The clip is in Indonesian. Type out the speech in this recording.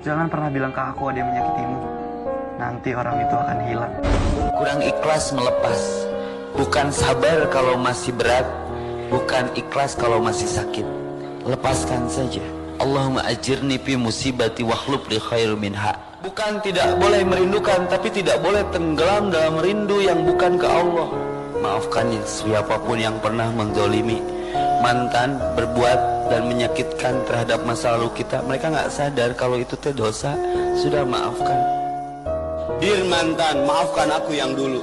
Jangan pernah bilang ke aku ada yang menyakitimu. Nanti orang itu akan hilang. Kurang ikhlas melepas. Bukan sabar kalau masih berat. Bukan ikhlas kalau masih sakit. Lepaskan saja. Allahumma ajirni fi musibati wahlub li khair minha. Bukan tidak boleh merindukan, tapi tidak boleh tenggelam dalam rindu yang bukan ke Allah. Maafkan siapa pun yang pernah menzolimi mantan berbuat dan menyakitkan terhadap masa lalu kita. Mereka nggak sadar kalau itu teh dosa. Sudah maafkan. Bir mantan, maafkan aku yang dulu.